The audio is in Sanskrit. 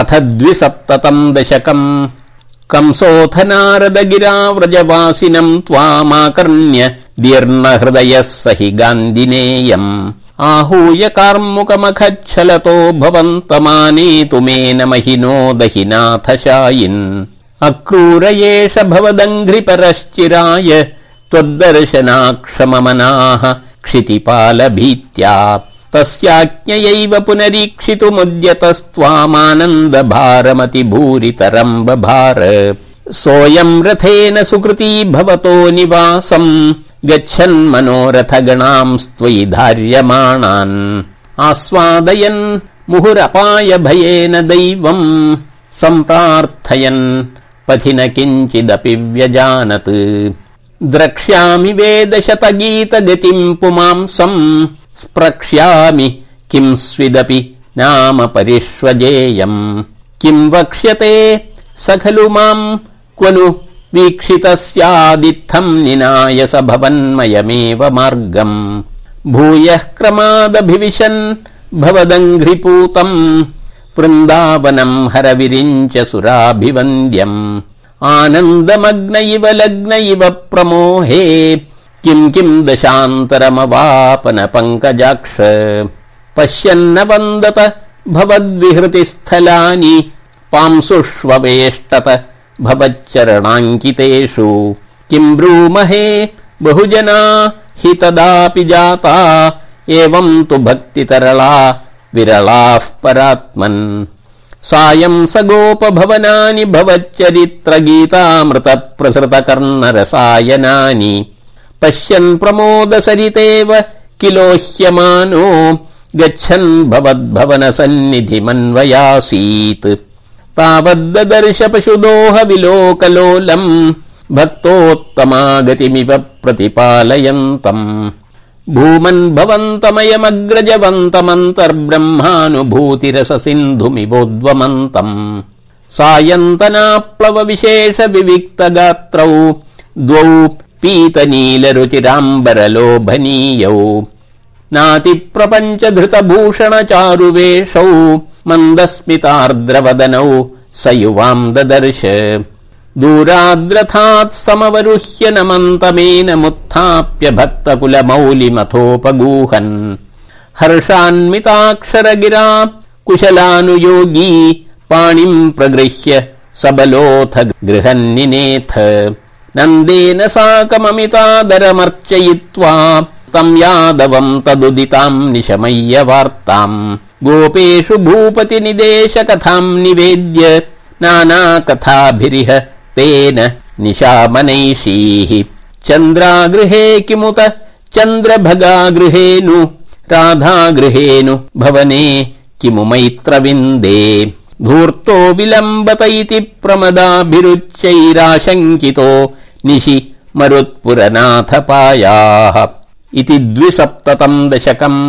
अथ द्विसप्ततम् दशकम्। कंसोऽथ नारद गिरा व्रजवासिनम् त्वामाकर्ण्य दीर्णहृदयः स हि गान्दिनेयम् आहूय कार्मुकमखच्छलतो भवन्तमानेतुमेन महिनो दहिनाथ शायिन् अक्रूर एष भवदङ्घ्रिपरश्चिराय त्वद्दर्शनाक्षममनाः क्षितिपालभीत्या तस्याज्ञयैव पुनरीक्षितुमुद्यतस्त्वामानन्द भारमति भूरितरम् बभार सोऽयम् रथेन सुकृती भवतो निवासम् गच्छन् मनोरथ गणांस्त्वयि धार्यमाणान्। आस्वादयन् मुहुरपाय भयेन दैवम् सम्प्रार्थयन् पथि न किञ्चिदपि व्यजानत्। द्रक्ष्यामि वेदशत गीत गतिम् पुमांसम् स्प्रक्ष्यामि किम् स्विदपि नाम परिष्वजेयम्। किम् वक्ष्यते स खलु माम् क्वनु वीक्षितः स्यादित्थम् निनाय स भवन्मयमेव मार्गम्। भूयः क्रमादभिविशन् भवदङ्घ्रिपूतम् वृन्दावनम् हरविरिञ्च सुराभिवन्द्यम्। आनन्दमग्न इव लग्न इव प्रमोहे किम् किम् दशान्तरमवापन पङ्कजाक्ष पश्यन्न वन्दत भवद्विहृतिस्थलानि पांसुष्ववेष्टत भवच्चरणाङ्कितेषु। किम् ब्रूमहे बहुजना हि तदापि जाता एवम् तु भक्तितरला विरलाः परात्मन्। सायम् स गोपभवनानि पश्यन् प्रमोद सरितेव किलोह्यमानो गच्छन् भवद्भवन सन्निधिमन्वयासीत् तावद्दर्श पशुदोह विलोकलोलम् भक्तोत्तमागतिमिव प्रतिपालयन्तम्। भूमन् भवन्तमयमग्रजवन्तमन्तर्ब्रह्मानुभूतिरस सिन्धुमिवोद्वमन्तम् सायन्तनाप्लव विशेष विविक्त गात्रौ द्वौ पीतनीलरुचिराम्बरलोभनीयौ। नातिप्रपञ्च धृतभूषण चारुवेषौ मन्दस्मितार्द्रवदनौ स युवाम् ददर्श। दूराद्रथात् समवरुह्य नमन्तमेनमुत्थाप्य भक्तकुलमौलिमथोपगूहन्। हर्षान्विताक्षर गिरा कुशलानुयोगी पाणिम् प्रगृह्य सबलोऽथ गृहन्निनेथ नन्देन साकममितादरमर्चयित्वा तम् यादवम् तदुदिताम् निशमय्य वार्ताम् गोपेषु भूपति निदेश कथाम् निवेद्य नाना कथाभिरिह तेन निशामनैषीः। चन्द्रागृहे किमुत? चन्द्रभगागृहेनु? राधागृहेनु? भवने किमु मैत्रविन्दे? धूर्तो विलम्बत इति प्रमदाभिरुच्चैराशङ्कितो निशि मरुत्पुरनाथपायाः इति द्विसप्ततम् दशकम्